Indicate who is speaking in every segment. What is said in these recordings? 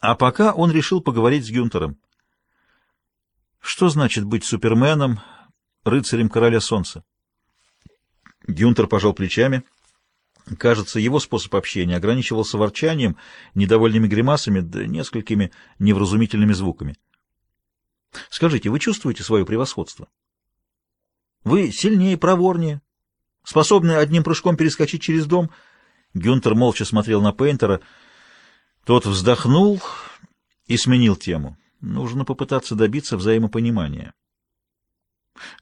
Speaker 1: А пока он решил поговорить с Гюнтером. Что значит быть суперменом, рыцарем короля солнца? Гюнтер пожал плечами. Кажется, его способ общения ограничивался ворчанием, недовольными гримасами, да несколькими невразумительными звуками. Скажите, вы чувствуете свое превосходство? Вы сильнее, проворнее, способны одним прыжком перескочить через дом? Гюнтер молча смотрел на Пейнтера. Тот вздохнул и сменил тему. Нужно попытаться добиться взаимопонимания.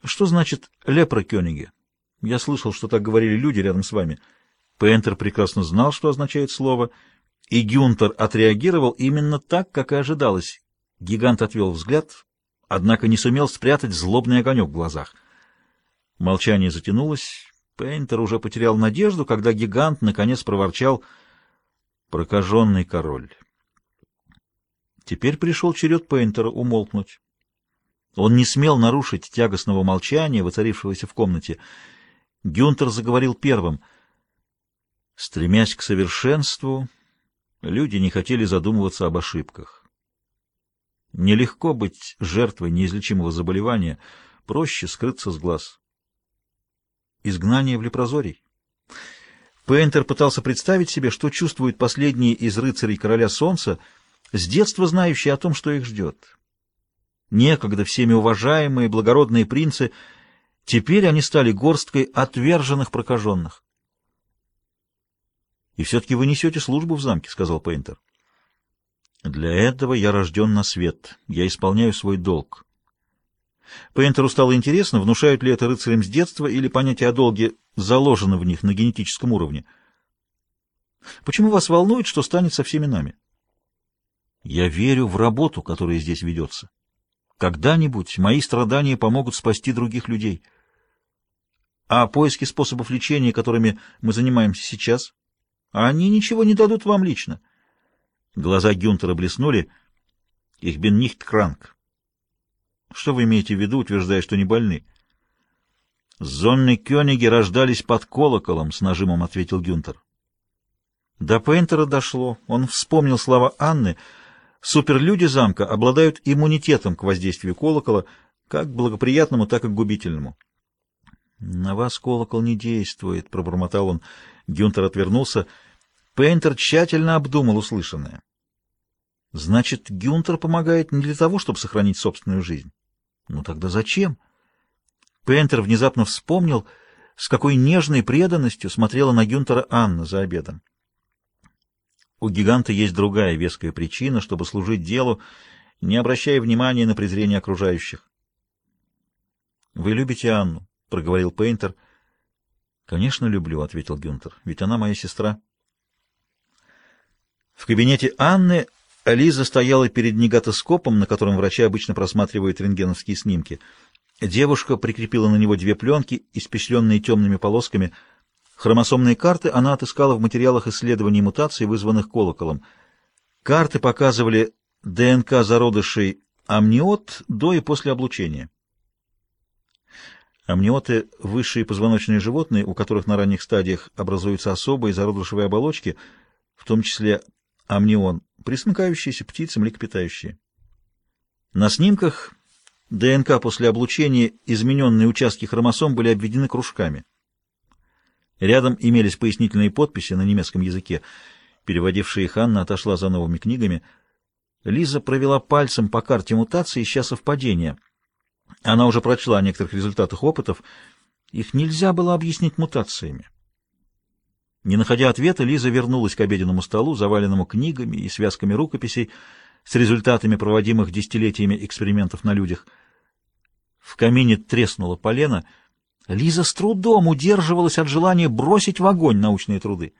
Speaker 1: Что значит лепрокёниги? Я слышал, что так говорили люди рядом с вами. Пейнтер прекрасно знал, что означает слово, и Гюнтер отреагировал именно так, как и ожидалось. Гигант отвел взгляд, однако не сумел спрятать злобный огонек в глазах. Молчание затянулось. Пейнтер уже потерял надежду, когда гигант наконец проворчал — Прокаженный король. Теперь пришел черед Пейнтера умолкнуть. Он не смел нарушить тягостного молчания, воцарившегося в комнате. Гюнтер заговорил первым. Стремясь к совершенству, люди не хотели задумываться об ошибках. Нелегко быть жертвой неизлечимого заболевания, проще скрыться с глаз. Изгнание в лепрозорий. Пейнтер пытался представить себе, что чувствуют последние из рыцарей короля солнца, с детства знающие о том, что их ждет. Некогда всеми уважаемые благородные принцы, теперь они стали горсткой отверженных прокаженных. «И все-таки вы несете службу в замке», — сказал Пейнтер. «Для этого я рожден на свет. Я исполняю свой долг». Пейнтеру стало интересно, внушают ли это рыцарям с детства, или понятие о долге заложено в них на генетическом уровне. Почему вас волнует, что станет со всеми нами? Я верю в работу, которая здесь ведется. Когда-нибудь мои страдания помогут спасти других людей. А поиски способов лечения, которыми мы занимаемся сейчас, они ничего не дадут вам лично. Глаза Гюнтера блеснули. Их бен нихт кранк. Что вы имеете в виду, утверждая, что не больны? Зонны Кёниги рождались под колоколом, с нажимом ответил Гюнтер. До Пейнтера дошло. Он вспомнил слова Анны. Суперлюди замка обладают иммунитетом к воздействию колокола, как благоприятному, так и губительному. «На вас колокол не действует», — пробормотал он. Гюнтер отвернулся. Пейнтер тщательно обдумал услышанное. «Значит, Гюнтер помогает не для того, чтобы сохранить собственную жизнь?» «Ну тогда зачем?» Пентер внезапно вспомнил, с какой нежной преданностью смотрела на Гюнтера Анна за обедом. У гиганта есть другая веская причина, чтобы служить делу, не обращая внимания на презрение окружающих. «Вы любите Анну?» — проговорил Пейнтер. «Конечно, люблю», — ответил Гюнтер, — «ведь она моя сестра». В кабинете Анны Лиза стояла перед негатоскопом, на котором врачи обычно просматривают рентгеновские снимки — Девушка прикрепила на него две пленки, испещренные темными полосками. Хромосомные карты она отыскала в материалах исследований мутаций, вызванных колоколом. Карты показывали ДНК зародышей амниот до и после облучения. Амниоты — высшие позвоночные животные, у которых на ранних стадиях образуются особые зародышевые оболочки, в том числе амнион, присмыкающиеся птицы, млекопитающие. На снимках ДНК после облучения измененные участки хромосом были обведены кружками. Рядом имелись пояснительные подписи на немецком языке. Переводившая их Анна отошла за новыми книгами. Лиза провела пальцем по карте мутации, ища совпадения. Она уже прочла о некоторых результатах опытов. Их нельзя было объяснить мутациями. Не находя ответа, Лиза вернулась к обеденному столу, заваленному книгами и связками рукописей, с результатами проводимых десятилетиями экспериментов на людях. В камине треснуло полено. Лиза с трудом удерживалась от желания бросить в огонь научные труды.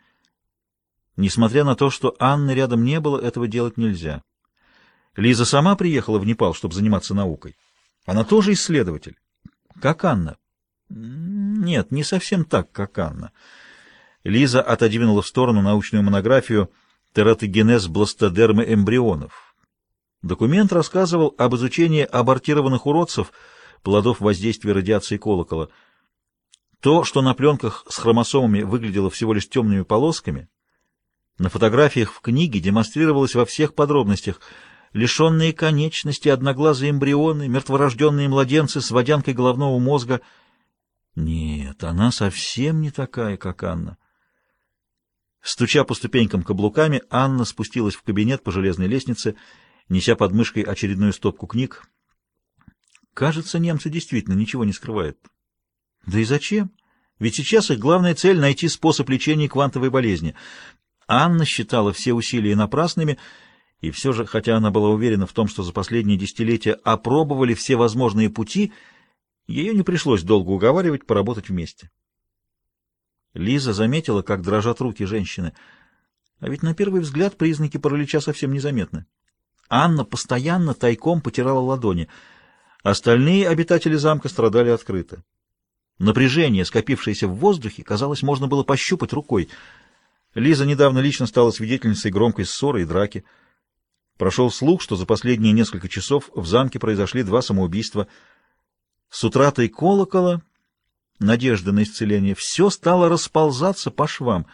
Speaker 1: Несмотря на то, что Анны рядом не было, этого делать нельзя. Лиза сама приехала в Непал, чтобы заниматься наукой. Она тоже исследователь. Как Анна? Нет, не совсем так, как Анна. Лиза отодвинула в сторону научную монографию «Тератогенез бластодермы эмбрионов», Документ рассказывал об изучении абортированных уродцев, плодов воздействия радиации колокола. То, что на пленках с хромосомами выглядело всего лишь темными полосками, На фотографиях в книге демонстрировалось во всех подробностях лишенные конечности, одноглазые эмбрионы, мертворожденные младенцы с водянкой головного мозга. Нет, она совсем не такая, как Анна. Стуча по ступенькам каблуками, Анна спустилась в кабинет по железной лестнице, неся под мышкой очередную стопку книг. Кажется, немцы действительно ничего не скрывают. Да и зачем? Ведь сейчас их главная цель — найти способ лечения квантовой болезни. Анна считала все усилия напрасными, и все же, хотя она была уверена в том, что за последние десятилетия опробовали все возможные пути, ее не пришлось долго уговаривать поработать вместе. Лиза заметила, как дрожат руки женщины. А ведь на первый взгляд признаки паралича совсем незаметны. Анна постоянно тайком потирала ладони. Остальные обитатели замка страдали открыто. Напряжение, скопившееся в воздухе, казалось, можно было пощупать рукой. Лиза недавно лично стала свидетельницей громкой ссоры и драки. Прошел слух, что за последние несколько часов в замке произошли два самоубийства. С утратой колокола надежды на исцеление, все стало расползаться по швам.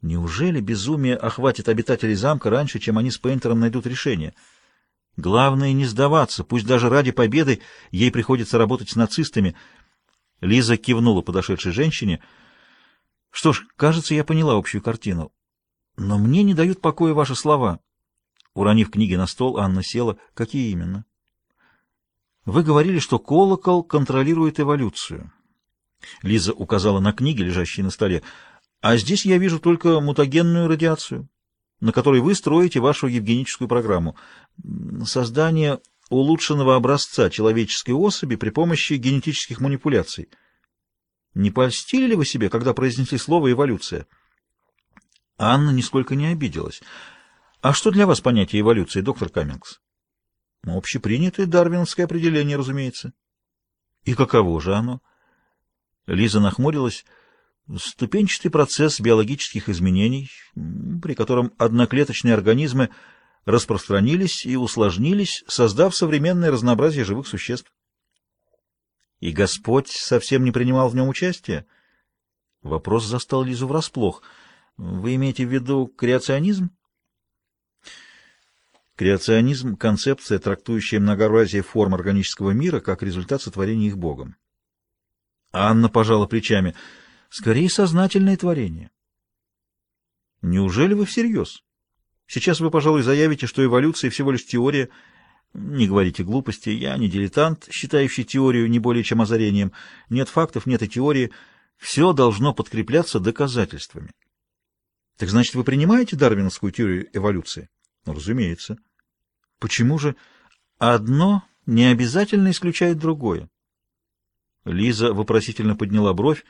Speaker 1: Неужели безумие охватит обитателей замка раньше, чем они с Пейнтером найдут решение? Главное не сдаваться, пусть даже ради победы ей приходится работать с нацистами. Лиза кивнула подошедшей женщине. Что ж, кажется, я поняла общую картину. Но мне не дают покоя ваши слова. Уронив книги на стол, Анна села. Какие именно? Вы говорили, что колокол контролирует эволюцию. Лиза указала на книги, лежащие на столе. А здесь я вижу только мутагенную радиацию, на которой вы строите вашу евгеническую программу. Создание улучшенного образца человеческой особи при помощи генетических манипуляций. Не польстили ли вы себе, когда произнесли слово «эволюция»? Анна нисколько не обиделась. А что для вас понятие эволюции, доктор Каммингс? Общепринятое дарвиновское определение, разумеется. И каково же оно? Лиза нахмурилась. Ступенчатый процесс биологических изменений, при котором одноклеточные организмы распространились и усложнились, создав современное разнообразие живых существ. И Господь совсем не принимал в нем участия? Вопрос застал Лизу врасплох. Вы имеете в виду креационизм? Креационизм — концепция, трактующая многообразие форм органического мира как результат сотворения их Богом. Анна пожала плечами. Скорее, сознательное творение. Неужели вы всерьез? Сейчас вы, пожалуй, заявите, что эволюция всего лишь теория. Не говорите глупости. Я не дилетант, считающий теорию не более чем озарением. Нет фактов, нет и теории. Все должно подкрепляться доказательствами. Так значит, вы принимаете дарвиновскую теорию эволюции? Ну, разумеется. Почему же одно не обязательно исключает другое? Лиза вопросительно подняла бровь.